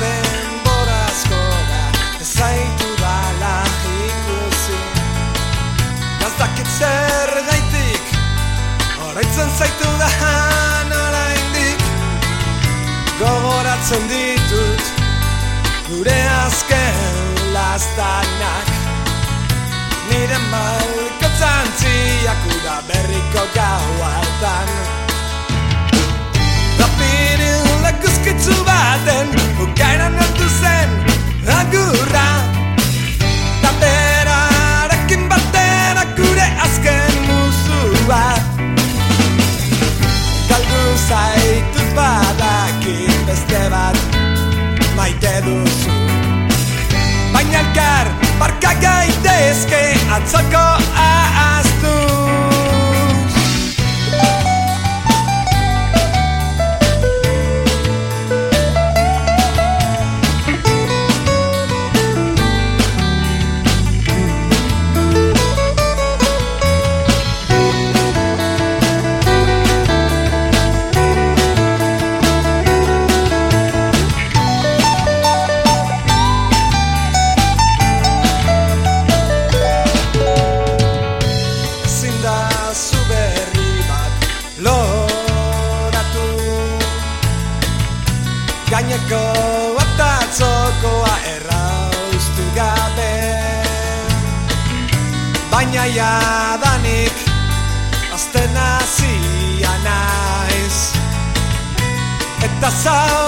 denborazko da Ez zaitu dala ikusi. Ba, Gazdakit zer gaitik Horaitzen zaitu da nola indik. Gogoratzen ditut Gure azken lastanak. Nire malkotzantzi edu Baina elkar, barkaka indezke atzoko gaineko eta atzokoa erraustu gabe. Baina jadanik azten azia naiz. Eta zau